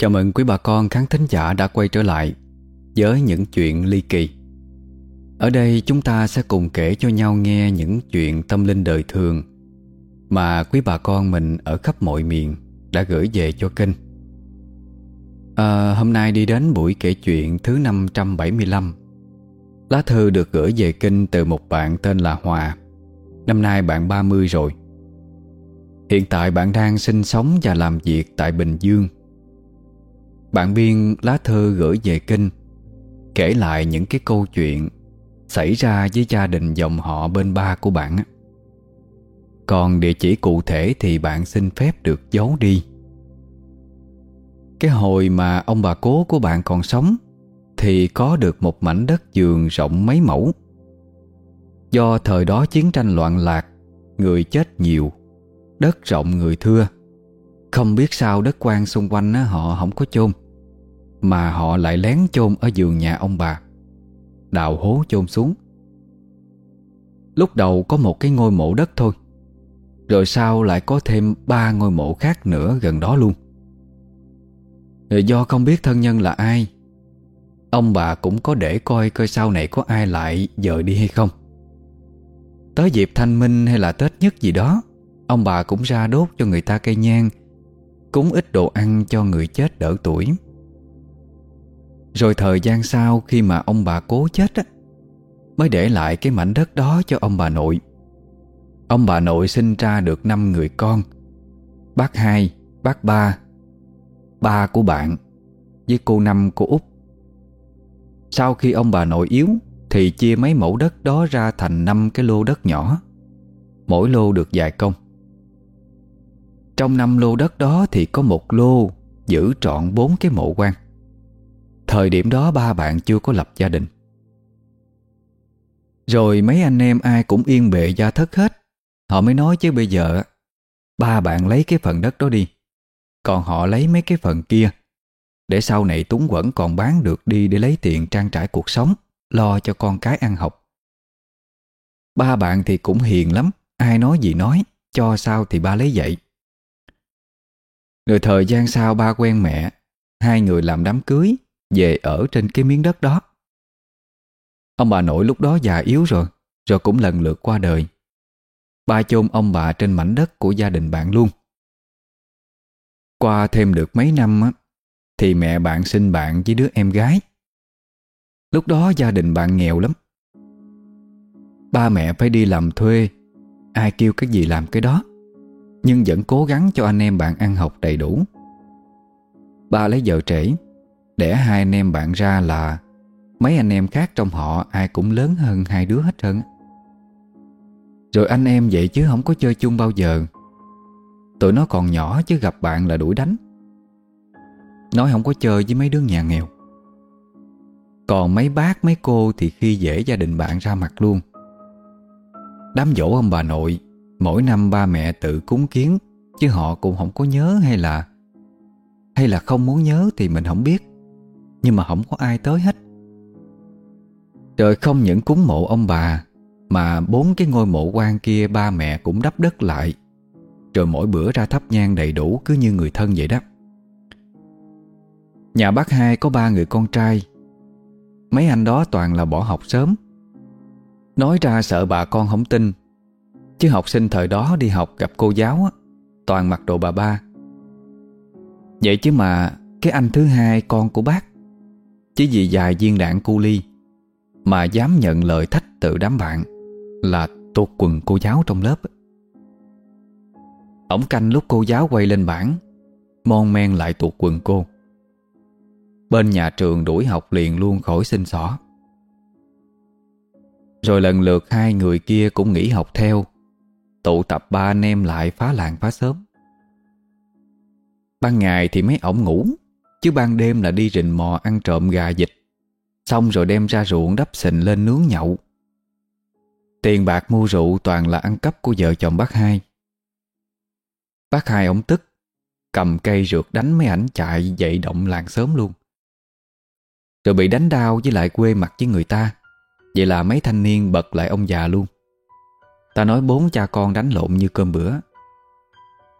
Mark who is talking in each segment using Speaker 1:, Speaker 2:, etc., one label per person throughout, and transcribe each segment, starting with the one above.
Speaker 1: Chào mừng quý bà con khán thính giả đã quay trở lại với những chuyện ly kỳ. Ở đây chúng ta sẽ cùng kể cho nhau nghe những chuyện tâm linh đời thường mà quý bà con mình ở khắp mọi miền đã gửi về cho kênh. À, hôm nay đi đến buổi kể chuyện thứ 575. Lá thư được gửi về kênh từ một bạn tên là Hòa. Năm nay bạn 30 rồi. Hiện tại bạn đang sinh sống và làm việc tại Bình Dương bạn biên lá thư gửi về kinh, Kể lại những cái câu chuyện Xảy ra với gia đình dòng họ bên ba của bạn Còn địa chỉ cụ thể thì bạn xin phép được giấu đi. Cái hồi mà ông bà cố của bạn còn sống Thì có được một mảnh đất giường rộng mấy mẫu. Do thời đó chiến tranh loạn lạc, Người chết nhiều, Đất rộng người thưa. Không biết sao đất quan xung quanh họ không có chôn mà họ lại lén chôn ở giường nhà ông bà. Đào hố chôn xuống. Lúc đầu có một cái ngôi mộ đất thôi, Rồi sau lại có thêm ba ngôi mộ khác nữa gần đó luôn. Rồi Do không biết thân nhân là ai, Ông bà cũng có để coi coi sau này có ai lại dời đi hay không. Tới dịp thanh minh hay là Tết nhất gì đó, Ông bà cũng ra đốt cho người ta cây nhang, Cúng ít đồ ăn cho người chết đỡ tuổi rồi thời gian sau khi mà ông bà cố chết á Mới để lại cái mảnh đất đó cho ông bà nội. Ông bà nội sinh ra được 5 người con Bác hai, bác ba Ba của bạn Với cô năm của út. Sau khi ông bà nội yếu Thì chia mấy mẫu đất đó ra thành 5 cái lô đất nhỏ Mỗi lô được vài công. Trong năm lô đất đó thì có một lô Giữ trọn bốn cái mộ quan. Thời điểm đó ba bạn chưa có lập gia đình. Rồi mấy anh em ai cũng yên bệ gia thất hết. Họ mới nói chứ bây giờ Ba bạn lấy cái phần đất đó đi, Còn họ lấy mấy cái phần kia, Để sau này Túng Quẩn còn bán được đi Để lấy tiền trang trải cuộc sống, Lo cho con cái ăn học. Ba bạn thì cũng hiền lắm, Ai nói gì nói, Cho sao thì ba lấy vậy. Rồi thời gian sau ba quen mẹ, Hai người làm đám cưới về ở trên cái miếng đất đó. Ông bà nội lúc đó già yếu rồi, rồi cũng lần lượt qua đời. Ba chôn ông bà trên mảnh đất của gia đình bạn luôn. Qua thêm được mấy năm á, thì mẹ bạn sinh bạn với đứa em gái. Lúc đó gia đình bạn nghèo lắm. Ba mẹ phải đi làm thuê, ai kêu cái gì làm cái đó. Nhưng vẫn cố gắng cho anh em bạn ăn học đầy đủ. Ba lấy vợ trễ Đẻ hai anh em bạn ra là Mấy anh em khác trong họ Ai cũng lớn hơn hai đứa hết trơn Rồi anh em vậy chứ không có chơi chung bao giờ. Tụi nó còn nhỏ chứ gặp bạn là đuổi đánh. Nói không có chơi với mấy đứa nhà nghèo. Còn mấy bác, mấy cô Thì khi dễ gia đình bạn ra mặt luôn. Đám dỗ ông bà nội, Mỗi năm ba mẹ tự cúng kiến, Chứ họ cũng không có nhớ hay là Hay là không muốn nhớ thì mình không biết nhưng mà không có ai tới hết. Trời không những cúng mộ ông bà Mà bốn cái ngôi mộ quan kia ba mẹ cũng đắp đất lại. Rồi mỗi bữa ra thắp nhang đầy đủ cứ như người thân vậy đó. Nhà bác hai có ba người con trai. Mấy anh đó toàn là bỏ học sớm. Nói ra sợ bà con không tin. Chứ học sinh thời đó đi học gặp cô giáo á, Toàn mặc đồ bà ba. Vậy chứ mà Cái anh thứ hai con của bác chỉ vì vài viên đạn cu ly Mà dám nhận lời thách từ đám bạn Là tuột quần cô giáo trong lớp. Ổng canh lúc cô giáo quay lên bảng, Mon men lại tuột quần cô. Bên nhà trường đuổi học liền luôn khỏi xin xỏ. Rồi lần lượt hai người kia cũng nghỉ học theo, Tụ tập ba anh em lại phá làng phá sớm Ban ngày thì mấy ổng ngủ. Chứ ban đêm là đi rình mò ăn trộm gà dịch Xong rồi đem ra ruộng đắp xình lên nướng nhậu. Tiền bạc mua rượu toàn là ăn cắp của vợ chồng bác hai. Bác hai ông tức, Cầm cây rượt đánh mấy ảnh chạy dậy động làng sớm luôn. Rồi bị đánh đau với lại quê mặt với người ta. Vậy là mấy thanh niên bật lại ông già luôn. Ta nói bốn cha con đánh lộn như cơm bữa.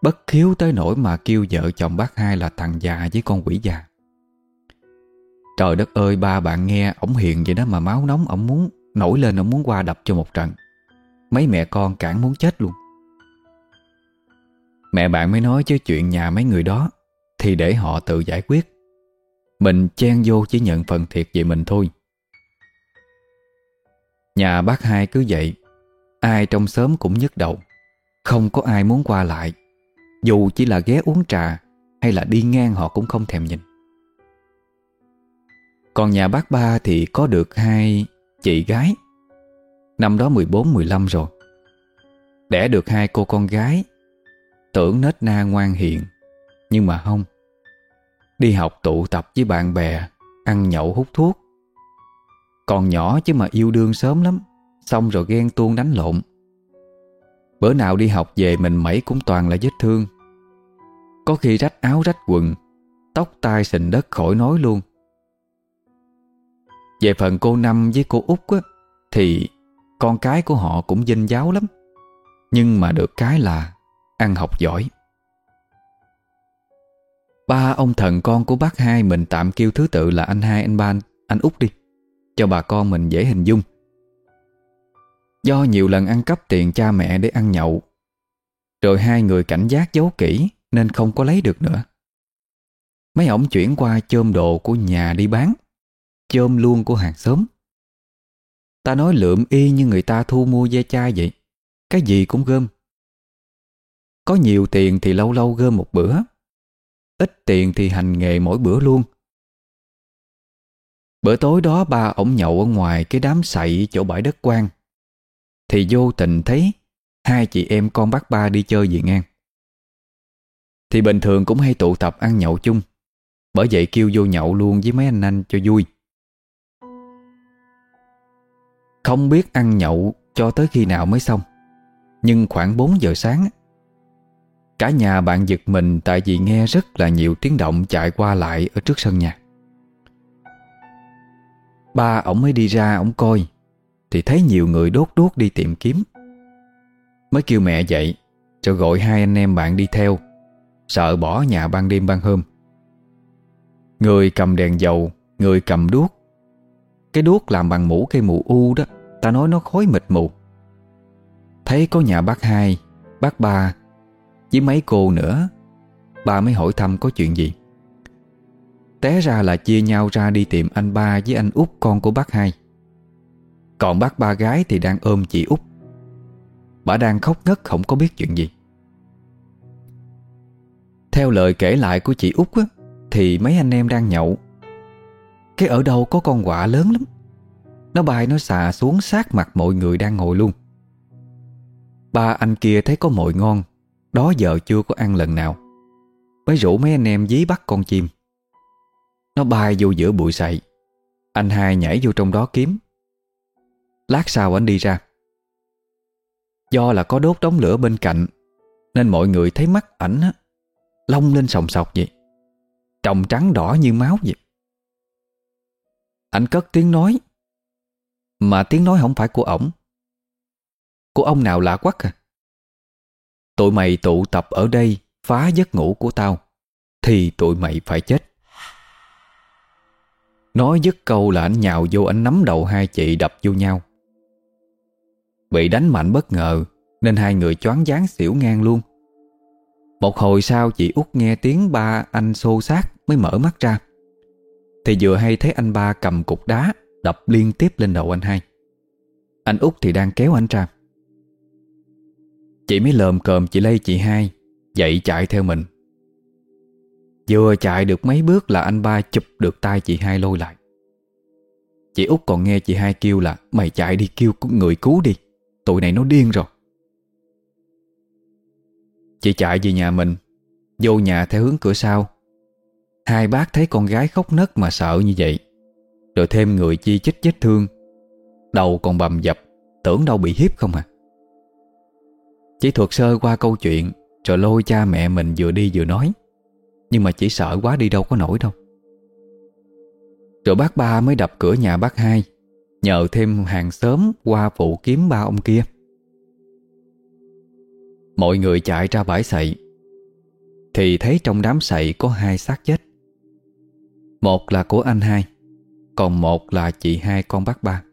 Speaker 1: Bất khiếu tới nỗi mà kêu vợ chồng bác hai là thằng già với con quỷ già. Trời đất ơi, ba bạn nghe, ổng hiền vậy đó mà máu nóng, ổng muốn nổi lên, ổng muốn qua đập cho một trận. Mấy mẹ con cản muốn chết luôn. Mẹ bạn mới nói chứ chuyện nhà mấy người đó Thì để họ tự giải quyết. Mình chen vô chỉ nhận phần thiệt về mình thôi. Nhà bác hai cứ vậy, Ai trong xóm cũng nhức đầu, Không có ai muốn qua lại. Dù chỉ là ghé uống trà Hay là đi ngang họ cũng không thèm nhìn. Còn nhà bác ba thì có được hai chị gái. Năm đó 14-15 rồi. Đẻ được hai cô con gái. Tưởng nết na ngoan hiền, Nhưng mà không. Đi học tụ tập với bạn bè, Ăn nhậu hút thuốc. Còn nhỏ chứ mà yêu đương sớm lắm, Xong rồi ghen tuông đánh lộn. Bữa nào đi học về mình mẩy cũng toàn là vết thương. Có khi rách áo rách quần Tóc tai sình đất khỏi nói luôn. Về phần cô Năm với cô Út á, Thì con cái của họ cũng dinh giáo lắm. Nhưng mà được cái là Ăn học giỏi. Ba ông thần con của bác hai Mình tạm kêu thứ tự là anh hai anh ba Anh út đi. Cho bà con mình dễ hình dung. Do nhiều lần ăn cắp tiền cha mẹ để ăn nhậu, Rồi hai người cảnh giác giấu kỹ Nên không có lấy được nữa. Mấy ổng chuyển qua chôm đồ của nhà đi bán, Chôm luôn của hàng xóm. Ta nói lượm y như người ta thu mua ve chai vậy, Cái gì cũng gom. Có nhiều tiền thì lâu lâu gom một bữa, Ít tiền thì hành nghề mỗi bữa luôn. Bữa tối đó ba ổng nhậu ở ngoài cái đám sậy chỗ bãi đất quang thì vô tình thấy Hai chị em con bác ba đi chơi về ngang. Thì bình thường cũng hay tụ tập ăn nhậu chung. Bởi vậy kêu vô nhậu luôn với mấy anh anh cho vui. Không biết ăn nhậu cho tới khi nào mới xong. Nhưng khoảng 4 giờ sáng, Cả nhà bạn giật mình tại vì nghe rất là nhiều tiếng động chạy qua lại ở trước sân nhà. Ba ổng mới đi ra ổng coi thì thấy nhiều người đốt đuốc đi tìm kiếm. Mới kêu mẹ dậy rồi gọi hai anh em bạn đi theo sợ bỏ nhà ban đêm ban hôm. Người cầm đèn dầu, người cầm đuốc. Cái đuốc làm bằng mũ cây mù u đó, ta nói nó khói mịt mù. Thấy có nhà bác hai, bác ba với mấy cô nữa Ba mới hỏi thăm có chuyện gì Té ra là chia nhau ra đi tìm anh ba với anh út con của bác hai còn bác ba gái thì đang ôm chị út. Bà đang khóc ngất không có biết chuyện gì. Theo lời kể lại của chị út á, Thì mấy anh em đang nhậu. Cái ở đâu có con quạ lớn lắm. Nó bay nó xà xuống sát mặt mọi người đang ngồi luôn. Ba anh kia thấy có mồi ngon đó giờ chưa có ăn lần nào. Mới rủ mấy anh em dí bắt con chim. Nó bay vô giữa bụi sậy. Anh hai nhảy vô trong đó kiếm. Lát sau anh đi ra. Do là có đốt đống lửa bên cạnh, Nên mọi người thấy mắt ảnh á, Long lên sòng sọc vậy. Trồng trắng đỏ như máu vậy. Anh cất tiếng nói. Mà tiếng nói không phải của ổng. Của ông nào lạ quắc à Tụi mày tụ tập ở đây phá giấc ngủ của tao, Thì tụi mày phải chết. Nói dứt câu là anh nhào vô anh nắm đầu hai chị đập vô nhau. Bị đánh mạnh bất ngờ, Nên hai người choáng dáng xỉu ngang luôn. Một hồi sau, chị út nghe tiếng ba anh xô sát Mới mở mắt ra. Thì vừa hay thấy anh ba cầm cục đá, Đập liên tiếp lên đầu anh hai. Anh út thì đang kéo anh ra. Chị mới lờm cờm chị lây chị hai, Dậy chạy theo mình. Vừa chạy được mấy bước là anh ba chụp được tay chị hai lôi lại. Chị út còn nghe chị hai kêu là, Mày chạy đi, kêu người cứu đi. Tụi này nó điên rồi. Chị chạy về nhà mình, Vô nhà theo hướng cửa sau. Hai bác thấy con gái khóc nấc mà sợ như vậy, Rồi thêm người chi chích vết thương. Đầu còn bầm dập, Tưởng đâu bị hiếp không à. Chỉ thuật sơ qua câu chuyện, Rồi lôi cha mẹ mình vừa đi vừa nói. Nhưng mà chỉ sợ quá đi đâu có nổi đâu. Rồi bác ba mới đập cửa nhà bác hai. Nhờ thêm hàng xóm qua phụ kiếm ba ông kia. Mọi người chạy ra bãi sậy. Thì thấy trong đám sậy có hai xác chết. Một là của anh hai, Còn một là chị hai con bác ba.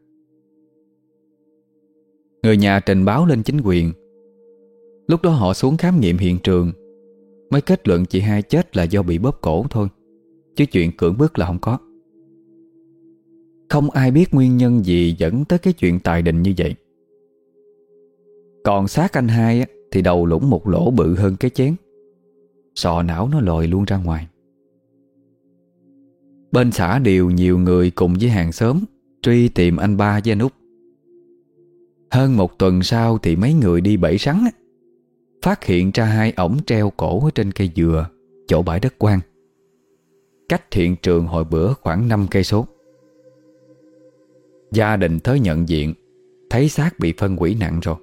Speaker 1: Người nhà trình báo lên chính quyền. Lúc đó họ xuống khám nghiệm hiện trường, Mới kết luận chị hai chết là do bị bóp cổ thôi, Chứ chuyện cưỡng bức là không có. Không ai biết nguyên nhân gì dẫn tới cái chuyện tài đình như vậy. Còn xác anh hai thì đầu lũng một lỗ bự hơn cái chén. Sọ não nó lòi luôn ra ngoài. Bên xã đều nhiều người cùng với hàng xóm Truy tìm anh ba với anh Úc Hơn một tuần sau thì mấy người đi bẫy sắn Phát hiện ra hai ổng treo cổ ở trên cây dừa, Chỗ bãi đất quang. Cách hiện trường hồi bữa khoảng 5 cây số. Gia đình tới nhận diện, Thấy xác bị phân quỷ nặng rồi.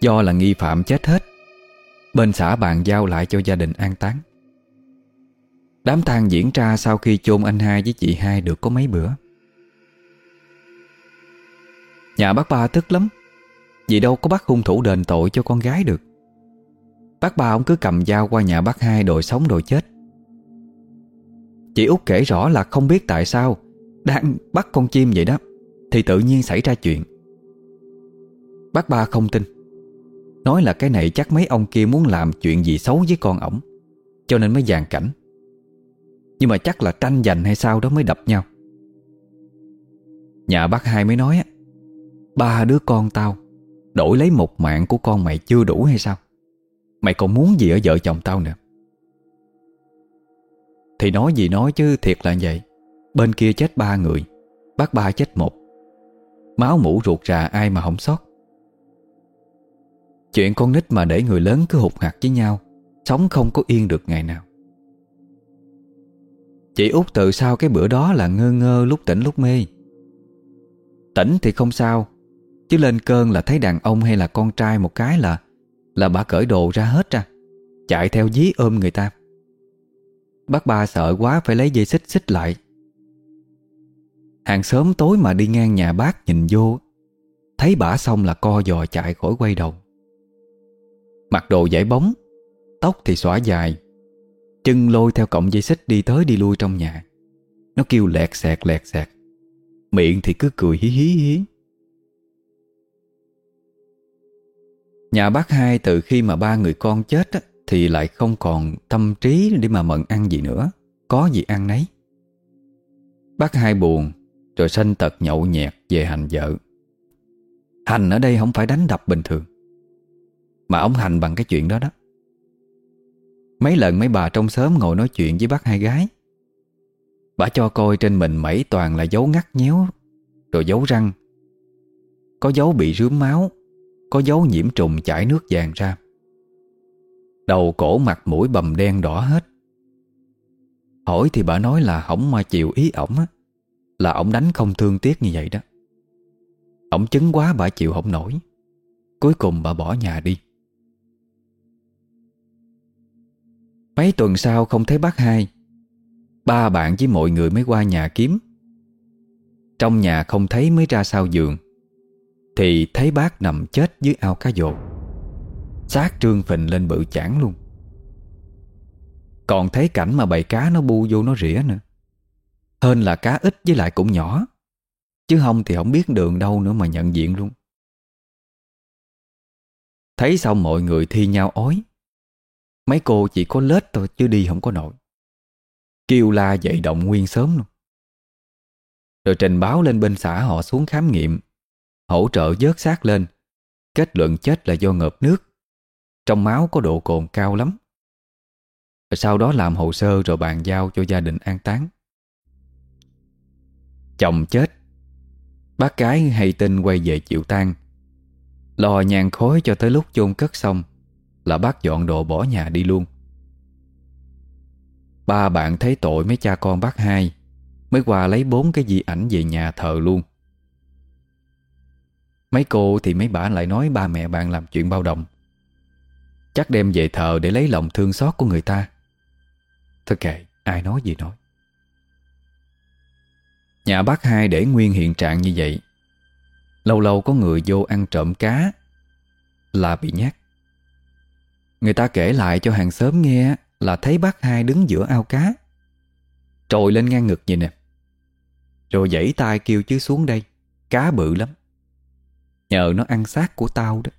Speaker 1: Do là nghi phạm chết hết, Bên xã bàn giao lại cho gia đình an táng. Đám tang diễn ra sau khi chôn anh hai với chị hai được có mấy bữa. Nhà bác ba tức lắm, Vì đâu có bắt hung thủ đền tội cho con gái được. Bác ba ông cứ cầm dao qua nhà bác hai đòi sống đòi chết. Chị út kể rõ là không biết tại sao đang bắt con chim vậy đó, Thì tự nhiên xảy ra chuyện. Bác ba không tin. Nói là cái này chắc mấy ông kia muốn làm chuyện gì xấu với con ổng, Cho nên mới dàn cảnh. Nhưng mà chắc là tranh giành hay sao đó mới đập nhau. Nhà bác hai mới nói Ba đứa con tao, Đổi lấy một mạng của con mày chưa đủ hay sao? Mày còn muốn gì ở vợ chồng tao nữa? Thì nói gì nói chứ thiệt là vậy. Bên kia chết ba người, Bác ba chết một. Máu mũ ruột rà ai mà không sót. Chuyện con nít mà để người lớn cứ hụt hạt với nhau, Sống không có yên được ngày nào. Chị út từ sau cái bữa đó là ngơ ngơ lúc tỉnh lúc mê. Tỉnh thì không sao, Chứ lên cơn là thấy đàn ông hay là con trai một cái là Là bà cởi đồ ra hết ra, Chạy theo dí ôm người ta. Bác ba sợ quá phải lấy dây xích xích lại Hàng sớm tối mà đi ngang nhà bác nhìn vô Thấy bả xong là co giò chạy khỏi quay đầu. Mặc đồ giải bóng Tóc thì xõa dài Chân lôi theo cọng dây xích đi tới đi lui trong nhà. Nó kêu lẹt xẹt lẹt xẹt Miệng thì cứ cười hí hí hí. Nhà bác hai từ khi mà ba người con chết á, Thì lại không còn tâm trí để mà mận ăn gì nữa Có gì ăn nấy. Bác hai buồn rồi sanh tật nhậu nhẹt về hành vợ. Hành ở đây không phải đánh đập bình thường, mà ông hành bằng cái chuyện đó đó. Mấy lần mấy bà trong xóm ngồi nói chuyện với bác hai gái, Bà cho coi trên mình mẩy toàn là dấu ngắt nhéo, Rồi dấu răng, Có dấu bị rướm máu, Có dấu nhiễm trùng chảy nước vàng ra. Đầu cổ mặt mũi bầm đen đỏ hết. Hỏi thì bà nói là ổng mà chịu ý ổng á. Là ổng đánh không thương tiếc như vậy đó. Ổng chứng quá bà chịu không nổi. Cuối cùng bà bỏ nhà đi. Mấy tuần sau không thấy bác hai, Ba bạn với mọi người mới qua nhà kiếm. Trong nhà không thấy mới ra sau giường, Thì thấy bác nằm chết dưới ao cá dột xác trương phình lên bự chản luôn. Còn thấy cảnh mà bầy cá nó bu vô nó rỉa nữa hên là cá ít với lại cũng nhỏ. Chứ không thì không biết đường đâu nữa mà nhận diện luôn. Thấy xong mọi người thi nhau ói. Mấy cô chỉ có lết thôi, chứ đi không có nổi. Kêu la dậy động nguyên sớm luôn. Rồi trình báo lên bên xã họ xuống khám nghiệm. Hỗ trợ dớt xác lên. Kết luận chết là do ngợp nước. Trong máu có độ cồn cao lắm. Rồi Sau đó làm hồ sơ rồi bàn giao cho gia đình an táng. Chồng chết. Bác gái hay tin quay về chịu tang. Lò nhàn khói cho tới lúc chôn cất xong là bác dọn đồ bỏ nhà đi luôn. Ba bạn thấy tội mấy cha con bác hai Mới qua lấy bốn cái di ảnh về nhà thờ luôn. Mấy cô thì mấy bạn lại nói ba mẹ bạn làm chuyện bao đồng. Chắc đem về thờ để lấy lòng thương xót của người ta. Thôi kệ, ai nói gì nói. Nhà bác hai để nguyên hiện trạng như vậy. Lâu lâu có người vô ăn trộm cá, Là bị nhát. Người ta kể lại cho hàng xóm nghe Là thấy bác hai đứng giữa ao cá, Trồi lên ngang ngực nhìn nè. Rồi dãy tay kêu chứ xuống đây, Cá bự lắm. Nhờ nó ăn xác của tao đó.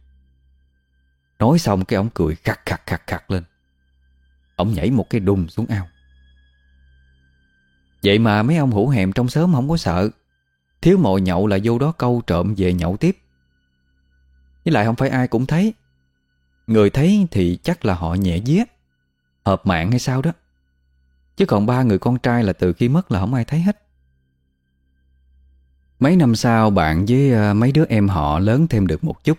Speaker 1: Nói xong cái ông cười khặt khặt khặt khặt lên. Ông nhảy một cái đùng xuống ao. Vậy mà mấy ông hủ hèm trong xóm không có sợ. Thiếu mồi nhậu là vô đó câu trộm về nhậu tiếp. Với lại không phải ai cũng thấy. Người thấy thì chắc là họ nhẹ vía. Hợp mạng hay sao đó. Chứ còn ba người con trai là từ khi mất là không ai thấy hết. Mấy năm sau bạn với ờ, mấy đứa em họ lớn thêm được một chút.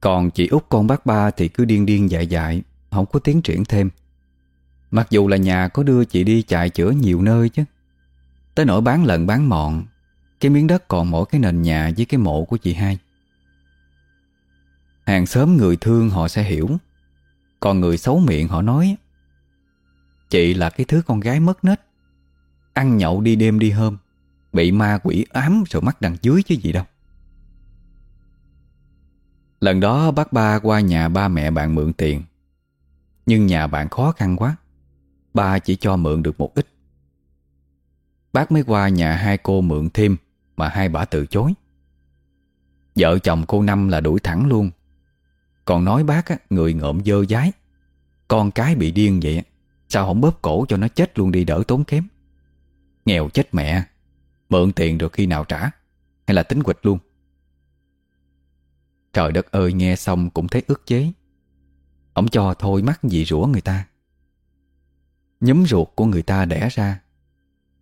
Speaker 1: Còn chị út con bác ba thì cứ điên điên dại dại, Không có tiến triển thêm. Mặc dù là nhà có đưa chị đi chạy chữa nhiều nơi chứ. Tới nỗi bán lợn bán mọn, Cái miếng đất còn mỗi cái nền nhà với cái mộ của chị hai. Hàng xóm người thương họ sẽ hiểu, Còn người xấu miệng họ nói, Chị là cái thứ con gái mất nết, Ăn nhậu đi đêm đi hôm, Bị ma quỷ ám rồi mắt đằng dưới chứ gì đâu. Lần đó bác ba qua nhà ba mẹ bạn mượn tiền, Nhưng nhà bạn khó khăn quá. Ba chỉ cho mượn được một ít. Bác mới qua nhà hai cô mượn thêm Mà hai bà từ chối. Vợ chồng cô Năm là đuổi thẳng luôn. Còn nói bác á, người ngợm dơ dái Con cái bị điên vậy Sao không bóp cổ cho nó chết luôn đi đỡ tốn kém. Nghèo chết mẹ Mượn tiền rồi khi nào trả? Hay là tính quịch luôn? Trời đất ơi nghe xong cũng thấy ức chế. Ông cho thôi mắc gì rủa người ta. Nhúm ruột của người ta đẻ ra.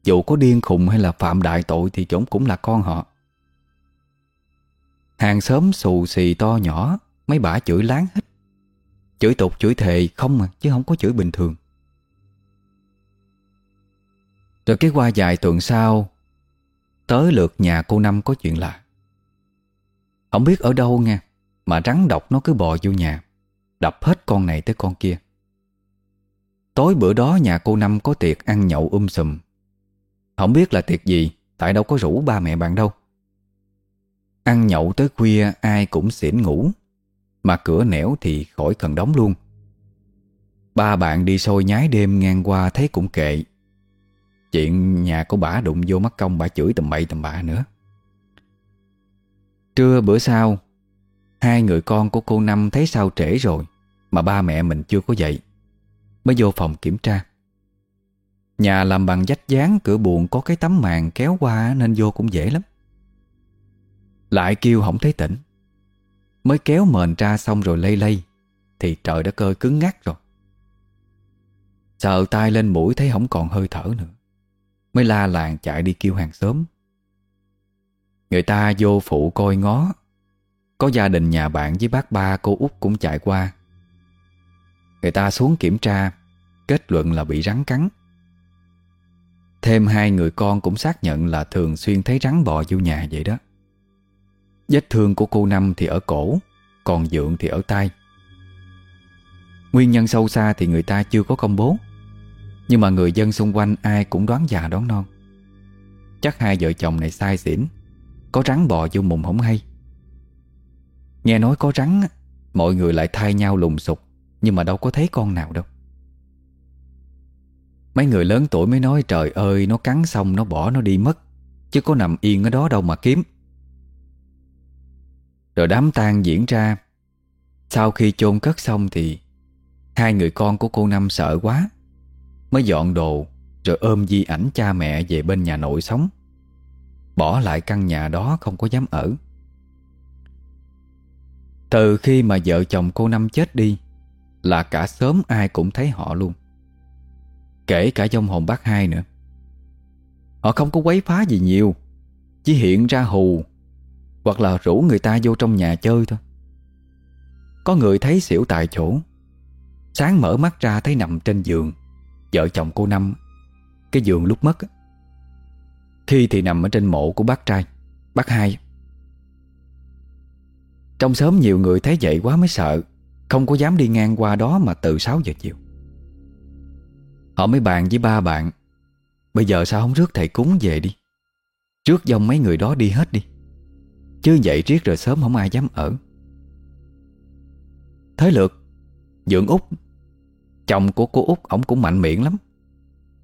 Speaker 1: Dù có điên khùng hay là phạm đại tội Thì chúng cũng là con họ. Hàng xóm xù xì to nhỏ, Mấy bả chửi láng hết. Chửi tục chửi thề không mà Chứ không có chửi bình thường. Rồi cái qua vài tuần sau, Tới lượt nhà cô Năm có chuyện lạ. Không biết ở đâu nha, Mà rắn độc nó cứ bò vô nhà, Đập hết con này tới con kia. Tối bữa đó nhà cô Năm có tiệc ăn nhậu um sùm. Không biết là tiệc gì, Tại đâu có rủ ba mẹ bạn đâu. Ăn nhậu tới khuya, ai cũng xỉn ngủ. Mà cửa nẻo thì khỏi cần đóng luôn. Ba bạn đi xôi nhái đêm ngang qua thấy cũng kệ. Chuyện nhà của bà đụng vô mắt công, bà chửi tầm bậy tầm bạ nữa. Trưa bữa sau, Hai người con của cô Năm thấy sao trễ rồi, Mà ba mẹ mình chưa có dậy. Mới vô phòng kiểm tra. Nhà làm bằng dách dán Cửa buồn có cái tấm màn kéo qua Nên vô cũng dễ lắm. Lại kêu không thấy tỉnh. Mới kéo mền ra xong rồi lây lây, Thì trời đã cơi cứng ngắt rồi. Sờ tay lên mũi thấy không còn hơi thở nữa. Mới la làng chạy đi kêu hàng xóm. Người ta vô phụ coi ngó. Có gia đình nhà bạn với bác ba, cô út cũng chạy qua. Người ta xuống kiểm tra. Kết luận là bị rắn cắn. Thêm hai người con cũng xác nhận là thường xuyên thấy rắn bò vô nhà vậy đó. Vết thương của cô Năm thì ở cổ, Còn Dượng thì ở tay. Nguyên nhân sâu xa thì người ta chưa có công bố. Nhưng mà người dân xung quanh ai cũng đoán già đoán non. Chắc hai vợ chồng này sai xỉn, Có rắn bò vô mùng không hay. Nghe nói có rắn Mọi người lại thay nhau lùng sục, Nhưng mà đâu có thấy con nào đâu. Mấy người lớn tuổi mới nói, trời ơi, Nó cắn xong, nó bỏ nó đi mất. Chứ có nằm yên ở đó đâu mà kiếm. Rồi đám tang diễn ra. Sau khi chôn cất xong thì Hai người con của cô Năm sợ quá, Mới dọn đồ Rồi ôm di ảnh cha mẹ về bên nhà nội sống. Bỏ lại căn nhà đó không có dám ở. Từ khi mà vợ chồng cô Năm chết đi Là cả sớm ai cũng thấy họ luôn. Kể cả dông hồn bác hai nữa. Họ không có quấy phá gì nhiều, Chỉ hiện ra hù, Hoặc là rủ người ta vô trong nhà chơi thôi. Có người thấy xỉu tại chỗ, Sáng mở mắt ra thấy nằm trên giường, Vợ chồng cô Năm, Cái giường lúc mất Khi thì nằm ở trên mộ của bác trai, Bác hai. Trong xóm nhiều người thấy vậy quá mới sợ, Không có dám đi ngang qua đó mà từ 6 giờ chiều. Họ mới bàn với ba bạn. Bây giờ sao không rước thầy cúng về đi? Trước dòng mấy người đó đi hết đi. Chứ vậy riết rồi sớm không ai dám ở. Thế lượt Dượng út, Chồng của cô út, ổng cũng mạnh miệng lắm.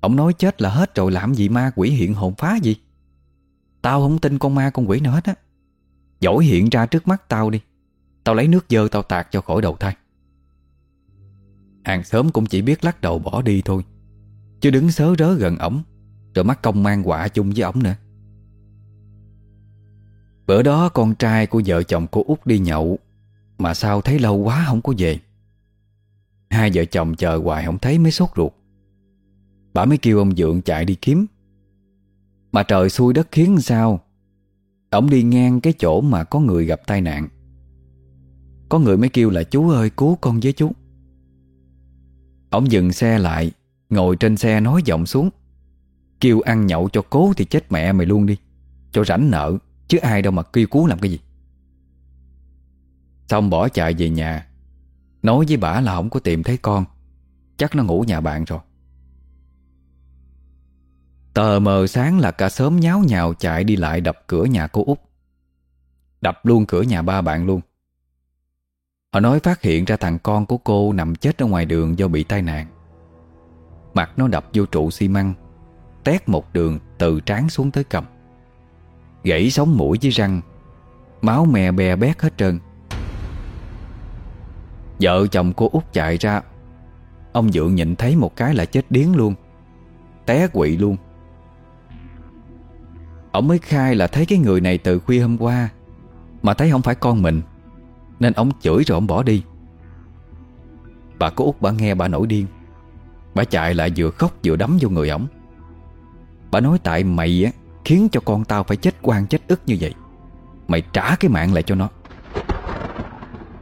Speaker 1: Ông nói chết là hết rồi, làm gì ma quỷ hiện hồn phá gì? Tao không tin con ma con quỷ nào hết á. Dỗi hiện ra trước mắt tao đi. Tao lấy nước dơ tao tạt cho khỏi đầu thai. Hàng xóm cũng chỉ biết lắc đầu bỏ đi thôi. Chứ đứng sớ rớ gần ổng, Rồi mắc công mang quả chung với ổng nữa. Bữa đó con trai của vợ chồng cô út đi nhậu, Mà sao thấy lâu quá không có về. Hai vợ chồng chờ hoài không thấy mới sốt ruột. Bà mới kêu ông Dượng chạy đi kiếm. Mà trời xui đất khiến sao Ông đi ngang cái chỗ mà có người gặp tai nạn. Có người mới kêu là, chú ơi, cứu con với chú. Ông dừng xe lại Ngồi trên xe nói giọng xuống. Kêu ăn nhậu cho cố thì chết mẹ mày luôn đi. Cho rảnh nợ, Chứ ai đâu mà kêu cứu làm cái gì. Xong bỏ chạy về nhà. Nói với bà là không có tìm thấy con. Chắc nó ngủ nhà bạn rồi. Tờ mờ sáng là cả sớm nháo nhào chạy đi lại đập cửa nhà cô út. Đập luôn cửa nhà ba bạn luôn. Họ nói phát hiện ra thằng con của cô nằm chết ở ngoài đường do bị tai nạn. Mặt nó đập vô trụ xi măng, Tét một đường từ trán xuống tới cầm. Gãy sống mũi với răng, Máu mè bè bét hết trơn. Vợ chồng cô út chạy ra. Ông Dượng nhìn thấy một cái là chết điếng luôn, Té quỵ luôn. Ông mới khai là thấy cái người này từ khuya hôm qua, Mà thấy không phải con mình, Nên ông chửi rồi ông bỏ đi. Bà cô út bà nghe bà nổi điên. Bà chạy lại vừa khóc vừa đấm vô người ổng. Bà nói tại mày á, Khiến cho con tao phải chết quan chết ức như vậy. Mày trả cái mạng lại cho nó.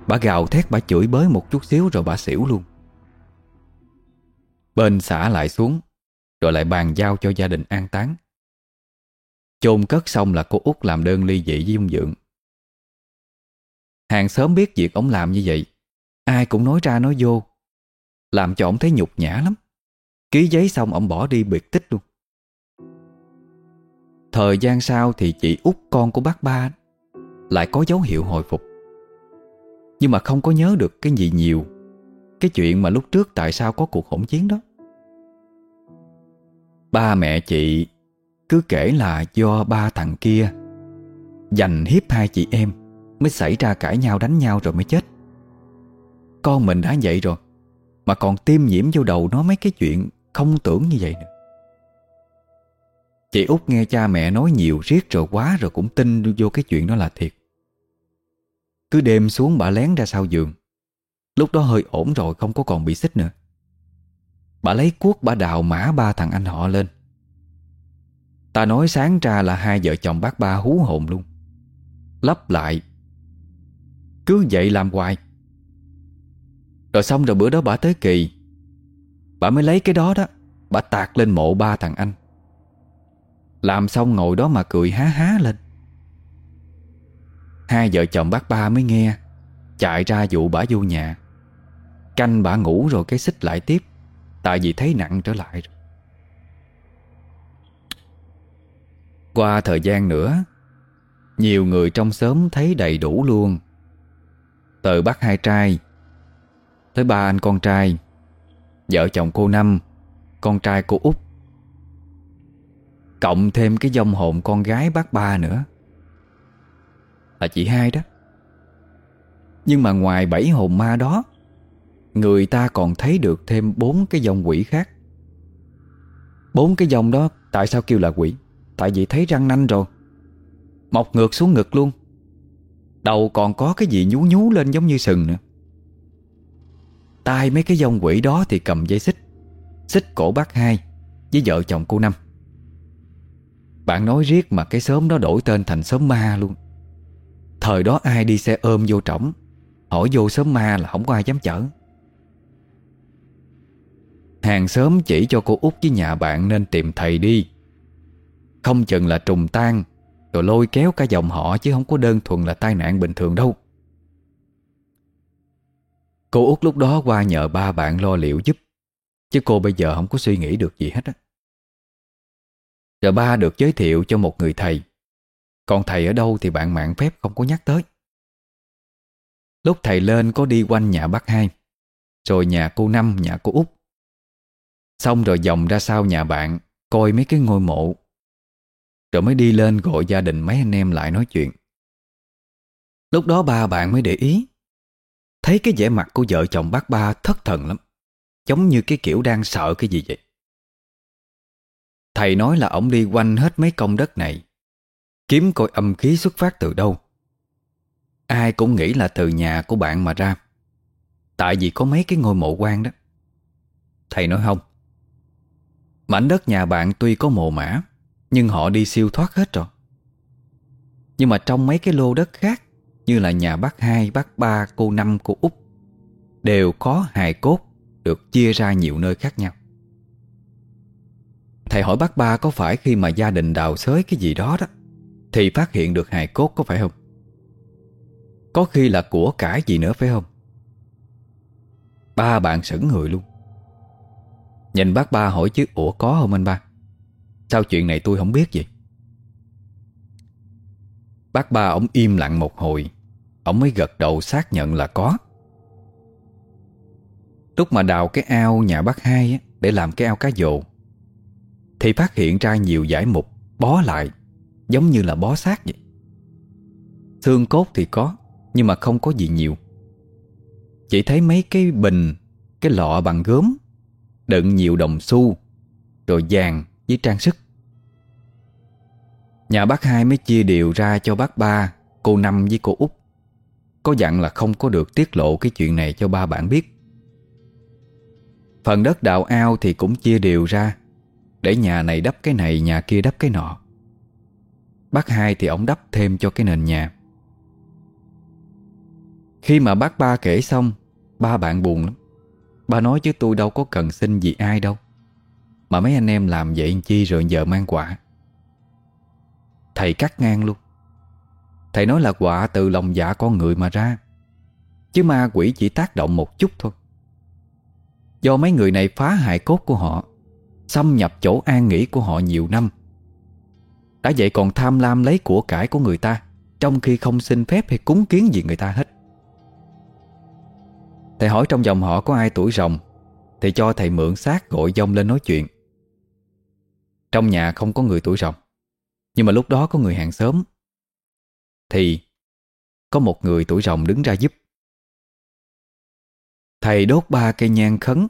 Speaker 1: Bà gào thét, bà chửi bới một chút xíu rồi bà xỉu luôn. Bên xã lại xuống, Rồi lại bàn giao cho gia đình an táng. Chôn cất xong là cô út làm đơn ly dị với ông Dượng. Hàng xóm biết việc ông làm như vậy, Ai cũng nói ra nói vô, Làm cho ông thấy nhục nhã lắm. Ký giấy xong ông bỏ đi biệt tích luôn. Thời gian sau thì chị út con của bác ba Lại có dấu hiệu hồi phục. Nhưng mà không có nhớ được cái gì nhiều, Cái chuyện mà lúc trước tại sao có cuộc hỗn chiến đó. Ba mẹ chị cứ kể là do ba thằng kia Giành hiếp hai chị em Mới xảy ra cãi nhau đánh nhau rồi mới chết. Con mình đã vậy rồi, Mà còn tiêm nhiễm vô đầu nó mấy cái chuyện không tưởng như vậy nữa. Chị út nghe cha mẹ nói nhiều riết rồi quá Rồi cũng tin vô cái chuyện đó là thiệt. Cứ đêm xuống bà lén ra sau giường. Lúc đó hơi ổn rồi, không có còn bị xích nữa. Bà lấy cuốc, bà đào mã ba thằng anh họ lên. Ta nói sáng ra là hai vợ chồng bác ba hú hồn luôn. Lấp lại. Cứ vậy làm hoài. Rồi xong rồi bữa đó bà tới kỳ. Bà mới lấy cái đó đó. Bà tạc lên mộ ba thằng anh. Làm xong ngồi đó mà cười há há lên. Hai vợ chồng bác ba mới nghe, Chạy ra dụ bà vô nhà. Canh bà ngủ rồi cái xích lại tiếp, Tại vì thấy nặng trở lại rồi. Qua thời gian nữa, Nhiều người trong xóm thấy đầy đủ luôn. Từ bác hai trai Tới ba anh con trai Vợ chồng cô Năm, Con trai cô út. Cộng thêm cái dông hồn con gái bác ba nữa. Là chị hai đó. Nhưng mà ngoài bảy hồn ma đó, Người ta còn thấy được thêm bốn cái dòng quỷ khác. Bốn cái dòng đó Tại sao kêu là quỷ? Tại vì thấy răng nanh rồi. Mọc ngược xuống ngực luôn. Đầu còn có cái gì nhú nhú lên giống như sừng nữa tay mấy cái dông quỷ đó thì cầm dây xích Xích cổ bác hai Với vợ chồng cô Năm. Bạn nói riết mà cái xóm đó đổi tên thành xóm ma luôn. Thời đó ai đi xe ôm vô trỏng, Hỏi vô xóm ma là không có ai dám chở. Hàng xóm chỉ cho cô út với nhà bạn nên tìm thầy đi. Không chừng là trùng tan, Rồi lôi kéo cả dòng họ Chứ không có đơn thuần là tai nạn bình thường đâu. Cô út lúc đó qua nhờ ba bạn lo liệu giúp Chứ cô bây giờ không có suy nghĩ được gì hết á. Rồi ba được giới thiệu cho một người thầy. Còn thầy ở đâu thì bạn mạng phép không có nhắc tới. Lúc thầy lên có đi quanh nhà bác hai Rồi nhà cô Năm, nhà cô Út. Xong rồi vòng ra sau nhà bạn Coi mấy cái ngôi mộ. Rồi mới đi lên gọi gia đình mấy anh em lại nói chuyện. Lúc đó ba bạn mới để ý Thấy cái vẻ mặt của vợ chồng bác ba thất thần lắm. Giống như cái kiểu đang sợ cái gì vậy. Thầy nói là ổng đi quanh hết mấy công đất này. Kiếm coi âm khí xuất phát từ đâu. Ai cũng nghĩ là từ nhà của bạn mà ra. Tại vì có mấy cái ngôi mộ quan đó. Thầy nói không. Mảnh đất nhà bạn tuy có mồ mã Nhưng họ đi siêu thoát hết rồi. Nhưng mà trong mấy cái lô đất khác như là nhà bác hai, bác ba, cô năm, cô út Đều có hài cốt Được chia ra nhiều nơi khác nhau. Thầy hỏi bác ba có phải khi mà gia đình đào xới cái gì đó đó Thì phát hiện được hài cốt có phải không? Có khi là của cải gì nữa phải không? Ba bạn sững người luôn. Nhìn bác ba hỏi chứ Ủa có không anh ba? Sao chuyện này tôi không biết gì Bác ba ổng im lặng một hồi Ông mới gật đầu xác nhận là có. Lúc mà đào cái ao nhà bác hai Để làm cái ao cá dồ, Thì phát hiện ra nhiều giải mục Bó lại, Giống như là bó xác vậy. Xương cốt thì có, Nhưng mà không có gì nhiều. Chỉ thấy mấy cái bình, Cái lọ bằng gốm, Đựng nhiều đồng xu, Rồi vàng với trang sức. Nhà bác hai mới chia đều ra cho bác ba, Cô Năm với cô út. Có dặn là không có được tiết lộ cái chuyện này cho ba bạn biết. Phần đất đào ao thì cũng chia đều ra, Để nhà này đắp cái này, Nhà kia đắp cái nọ. Bác hai thì ổng đắp thêm cho cái nền nhà. Khi mà bác ba kể xong, Ba bạn buồn lắm. Ba nói chứ tôi đâu có cần xin gì ai đâu. Mà mấy anh em làm vậy chi rồi giờ mang quả. Thầy cắt ngang luôn. Thầy nói là quả từ lòng dạ con người mà ra. Chứ ma quỷ chỉ tác động một chút thôi. Do mấy người này phá hại cốt của họ, Xâm nhập chỗ an nghỉ của họ nhiều năm. Đã vậy còn tham lam lấy của cải của người ta, Trong khi không xin phép hay cúng kiến gì người ta hết. Thầy hỏi trong dòng họ có ai tuổi rồng Thì cho thầy mượn xác gọi dông lên nói chuyện. Trong nhà không có người tuổi rồng Nhưng mà lúc đó có người hàng xóm. Thì Có một người tuổi rồng đứng ra giúp. Thầy đốt ba cây nhang khấn,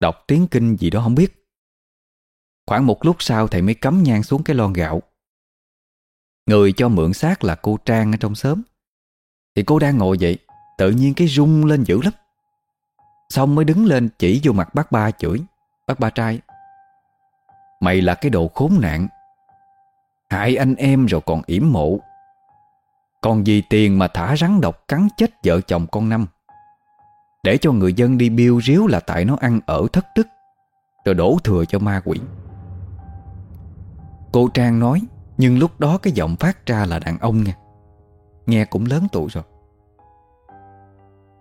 Speaker 1: Đọc tiếng kinh gì đó không biết. Khoảng một lúc sau thầy mới cắm nhang xuống cái lon gạo. Người cho mượn xác là cô Trang ở trong xóm. Thì cô đang ngồi vậy, Tự nhiên cái rung lên dữ lắm. Xong mới đứng lên chỉ vô mặt bác ba chửi, Bác ba trai. Mày là cái đồ khốn nạn. Hại anh em rồi còn yểm mộ. Còn vì tiền mà thả rắn độc cắn chết vợ chồng con năm. Để cho người dân đi biêu ríu là tại nó ăn ở thất đức. Rồi đổ thừa cho ma quỷ. Cô Trang nói, Nhưng lúc đó cái giọng phát ra là đàn ông nha. Nghe cũng lớn tuổi rồi.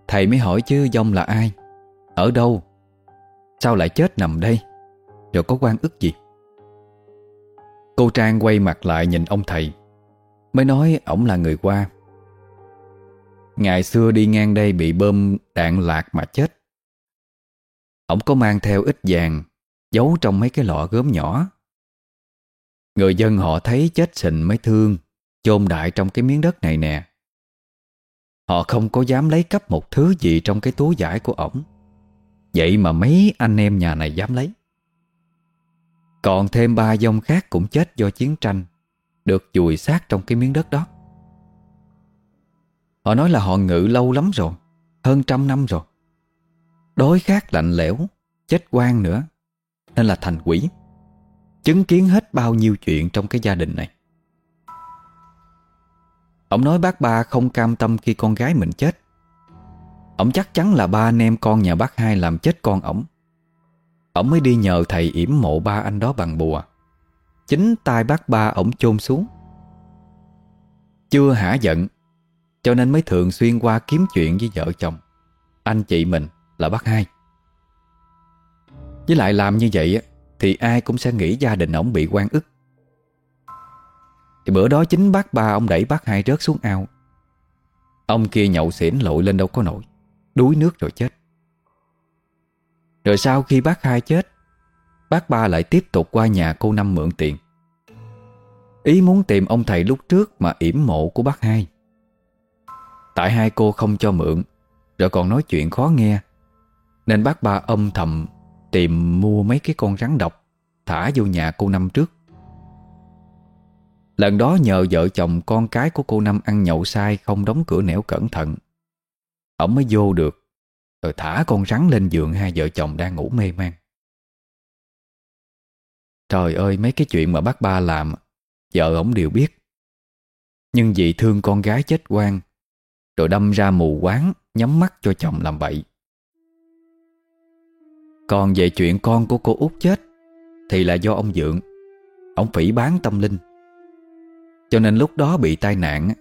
Speaker 1: Thầy mới hỏi chứ dông là ai? Ở đâu? Sao lại chết nằm đây? Rồi có quan ức gì? Cô Trang quay mặt lại nhìn ông thầy. Mới nói ổng là người qua. Ngày xưa đi ngang đây bị bơm đạn lạc mà chết. Ổng có mang theo ít vàng, Giấu trong mấy cái lọ gốm nhỏ. Người dân họ thấy chết sình mới thương, chôn đại trong cái miếng đất này nè. Họ không có dám lấy cắp một thứ gì trong cái túi giải của ổng. Vậy mà mấy anh em nhà này dám lấy. Còn thêm ba dông khác cũng chết do chiến tranh. Được chùi xác trong cái miếng đất đó. Họ nói là họ ngự lâu lắm rồi, Hơn trăm năm rồi. Đói khát lạnh lẽo, Chết quan nữa, Nên là thành quỷ. Chứng kiến hết bao nhiêu chuyện trong cái gia đình này. Ông nói bác ba không cam tâm khi con gái mình chết. Ông chắc chắn là ba anh em con nhà bác hai làm chết con ổng. Ông mới đi nhờ thầy yểm mộ ba anh đó bằng bùa. Chính tay bác ba ổng chôn xuống. Chưa hả giận, Cho nên mới thường xuyên qua kiếm chuyện với vợ chồng. Anh chị mình là bác hai. Với lại làm như vậy Thì ai cũng sẽ nghĩ gia đình ổng bị quan ức. Thì bữa đó chính bác ba ông đẩy bác hai rớt xuống ao. Ông kia nhậu xỉn lội lên đâu có nổi, Đuối nước rồi chết. Rồi sau khi bác hai chết Bác ba lại tiếp tục qua nhà cô Năm mượn tiền. Ý muốn tìm ông thầy lúc trước Mà yểm mộ của bác hai. Tại hai cô không cho mượn, Rồi còn nói chuyện khó nghe. Nên bác ba âm thầm Tìm mua mấy cái con rắn độc, Thả vô nhà cô Năm trước. Lần đó nhờ vợ chồng con cái của cô Năm ăn nhậu sai Không đóng cửa nẻo cẩn thận. Ông mới vô được, Rồi thả con rắn lên giường hai vợ chồng đang ngủ mê man. Trời ơi, mấy cái chuyện mà bác ba làm, Vợ ổng đều biết. Nhưng vì thương con gái chết quan Rồi đâm ra mù quáng, Nhắm mắt cho chồng làm vậy Còn về chuyện con của cô út chết, Thì là do ông Dượng, Ông phỉ bán tâm linh. Cho nên lúc đó bị tai nạn,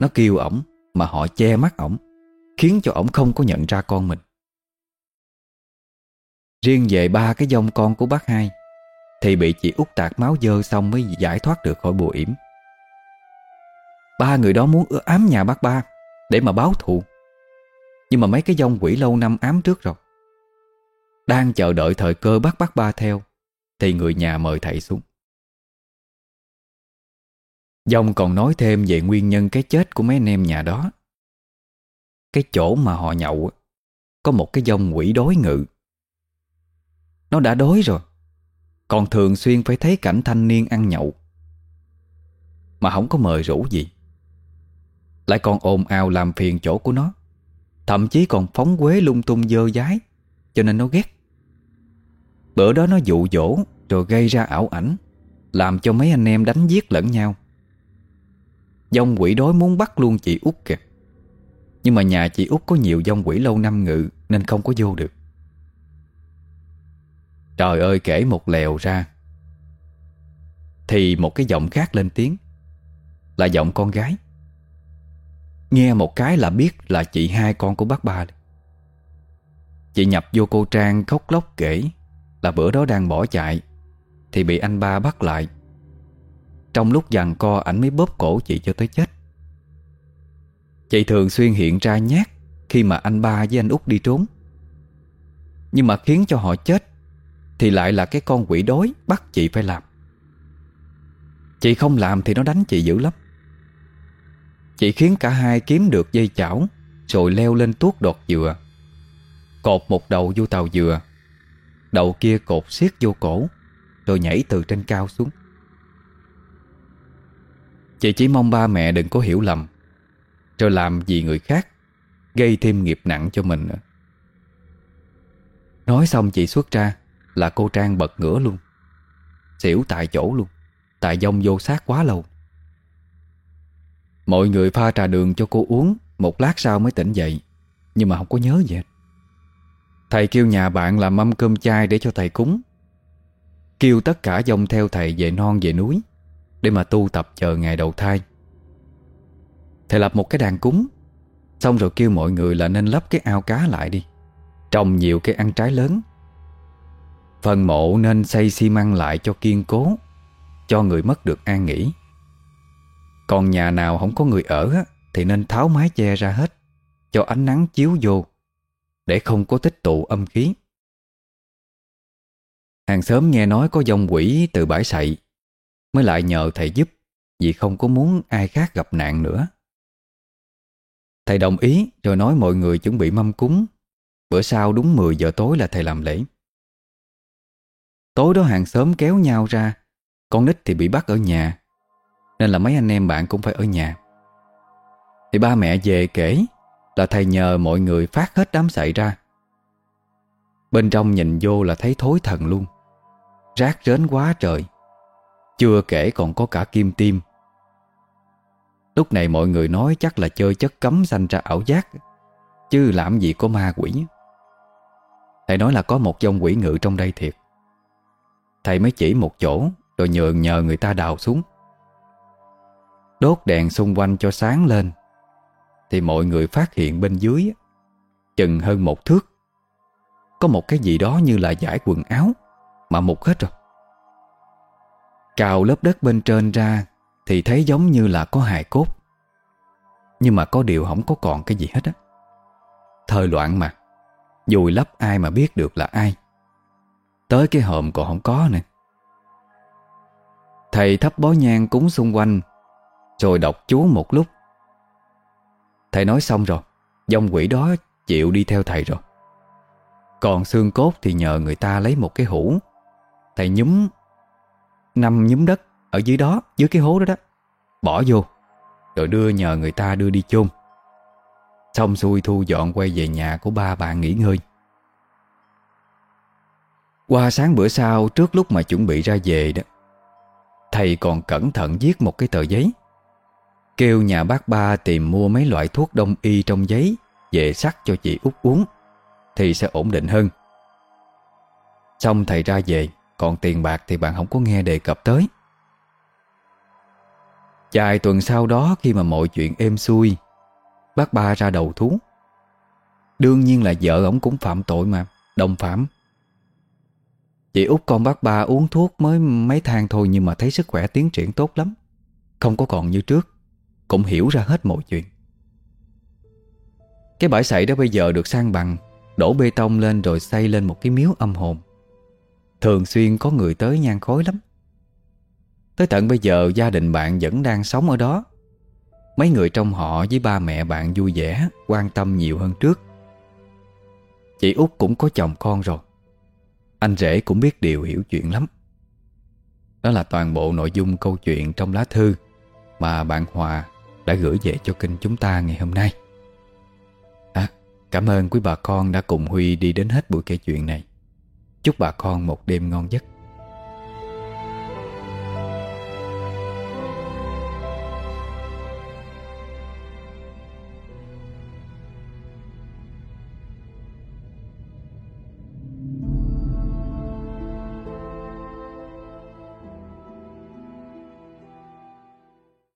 Speaker 1: Nó kêu ổng Mà họ che mắt ổng, Khiến cho ổng không có nhận ra con mình. Riêng về ba cái dòng con của bác hai thì bị chị út tạc máu dơ xong Mới giải thoát được khỏi bùa yểm. Ba người đó muốn ám nhà bác ba Để mà báo thù. Nhưng mà mấy cái dông quỷ lâu năm ám trước rồi. Đang chờ đợi thời cơ bắt bác ba theo, Thì người nhà mời thầy xuống. Dông còn nói thêm về nguyên nhân cái chết của mấy anh em nhà đó. Cái chỗ mà họ nhậu Có một cái dông quỷ đối ngự. Nó đã đối rồi. Còn thường xuyên phải thấy cảnh thanh niên ăn nhậu. Mà không có mời rủ gì. Lại còn ồn ào làm phiền chỗ của nó. Thậm chí còn phóng quế lung tung dơ dái, Cho nên nó ghét. Bữa đó nó dụ dỗ Rồi gây ra ảo ảnh, Làm cho mấy anh em đánh giết lẫn nhau. Dông quỷ đói muốn bắt luôn chị út kìa. Nhưng mà nhà chị út có nhiều dông quỷ lâu năm ngự Nên không có vô được. Trời ơi, kể một lèo ra. Thì một cái giọng khác lên tiếng. Là giọng con gái. Nghe một cái là biết là chị hai con của bác ba Chị nhập vô cô Trang khóc lóc kể Là bữa đó đang bỏ chạy, Thì bị anh ba bắt lại. Trong lúc giằng co, ảnh mới bóp cổ chị cho tới chết. Chị thường xuyên hiện ra nhát Khi mà anh ba với anh út đi trốn. Nhưng mà khiến cho họ chết thì lại là cái con quỷ đối Bắt chị phải làm. Chị không làm thì nó đánh chị dữ lắm. Chị khiến cả hai kiếm được dây chảo, Rồi leo lên tuốt đọt dừa. Cột một đầu vô tàu dừa, Đầu kia cột xiết vô cổ, Rồi nhảy từ trên cao xuống. Chị chỉ mong ba mẹ đừng có hiểu lầm rồi làm gì người khác, Gây thêm nghiệp nặng cho mình nữa. Nói xong chị xuất ra là cô Trang bật ngửa luôn. Xỉu tại chỗ luôn, Tại dông vô sát quá lâu. Mọi người pha trà đường cho cô uống Một lát sau mới tỉnh dậy, Nhưng mà không có nhớ gì hết. Thầy kêu nhà bạn làm mâm cơm chay để cho thầy cúng. Kêu tất cả dông theo thầy về non về núi Để mà tu tập chờ ngày đầu thai. Thầy lập một cái đàn cúng, Xong rồi kêu mọi người là nên lấp cái ao cá lại đi, Trồng nhiều cây ăn trái lớn. Phần mộ nên xây xi măng lại cho kiên cố, Cho người mất được an nghỉ. Còn nhà nào không có người ở Thì nên tháo mái che ra hết, Cho ánh nắng chiếu vô, Để không có tích tụ âm khí. Hàng xóm nghe nói có dòng quỷ từ bãi sậy, Mới lại nhờ thầy giúp, Vì không có muốn ai khác gặp nạn nữa. Thầy đồng ý, rồi nói mọi người chuẩn bị mâm cúng. Bữa sau đúng 10 giờ tối là thầy làm lễ. Tối đó hàng xóm kéo nhau ra. Con nít thì bị bắt ở nhà, Nên là mấy anh em bạn cũng phải ở nhà. Thì ba mẹ về kể Là thầy nhờ mọi người phát hết đám sậy ra. Bên trong nhìn vô là thấy thối thần luôn. Rác rến quá trời. Chưa kể còn có cả kim tim. Lúc này mọi người nói chắc là chơi chất cấm sanh ra ảo giác, Chứ làm gì có ma quỷ. Thầy nói là có một dòng quỷ ngự trong đây thiệt. Thầy mới chỉ một chỗ, Rồi nhờ nhờ người ta đào xuống. Đốt đèn xung quanh cho sáng lên. Thì mọi người phát hiện bên dưới, Chừng hơn một thước, Có một cái gì đó như là giải quần áo, Mà mục hết rồi. Cào lớp đất bên trên ra, thì thấy giống như là có hài cốt. Nhưng mà có điều không có còn cái gì hết á. Thời loạn mà Dùi lấp ai mà biết được là ai. Tới cái hòm còn không có nè. Thầy thắp bó nhang cúng xung quanh Rồi đọc chú một lúc. Thầy nói xong rồi Dòng quỷ đó chịu đi theo thầy rồi. Còn xương cốt thì nhờ người ta lấy một cái hũ. Thầy nhúm Năm nhúm đất Ở dưới đó, dưới cái hố đó đó. Bỏ vô Rồi đưa nhờ người ta đưa đi chôn. Xong xuôi thu dọn quay về nhà của ba bạn nghỉ ngơi. Qua sáng bữa sau, Trước lúc mà chuẩn bị ra về đó, Thầy còn cẩn thận viết một cái tờ giấy. Kêu nhà bác ba tìm mua mấy loại thuốc đông y trong giấy Về sắc cho chị út uống, Thì sẽ ổn định hơn. Xong thầy ra về, Còn tiền bạc thì bạn không có nghe đề cập tới. Vài tuần sau đó, khi mà mọi chuyện êm xuôi, Bác ba ra đầu thú. Đương nhiên là vợ ổng cũng phạm tội mà, Đồng phạm. Chị út con bác ba uống thuốc mới mấy tháng thôi Nhưng mà thấy sức khỏe tiến triển tốt lắm. Không có còn như trước, Cũng hiểu ra hết mọi chuyện. Cái bãi sậy đó bây giờ được sang bằng, Đổ bê tông lên rồi xây lên một cái miếu âm hồn. Thường xuyên có người tới nhan khối lắm. Tới tận bây giờ gia đình bạn vẫn đang sống ở đó. Mấy người trong họ với ba mẹ bạn vui vẻ, Quan tâm nhiều hơn trước. Chị út cũng có chồng con rồi. Anh rể cũng biết điều hiểu chuyện lắm. Đó là toàn bộ nội dung câu chuyện trong lá thư Mà bạn Hòa đã gửi về cho kênh chúng ta ngày hôm nay. À, cảm ơn quý bà con đã cùng Huy đi đến hết buổi kể chuyện này. Chúc bà con một đêm ngon giấc.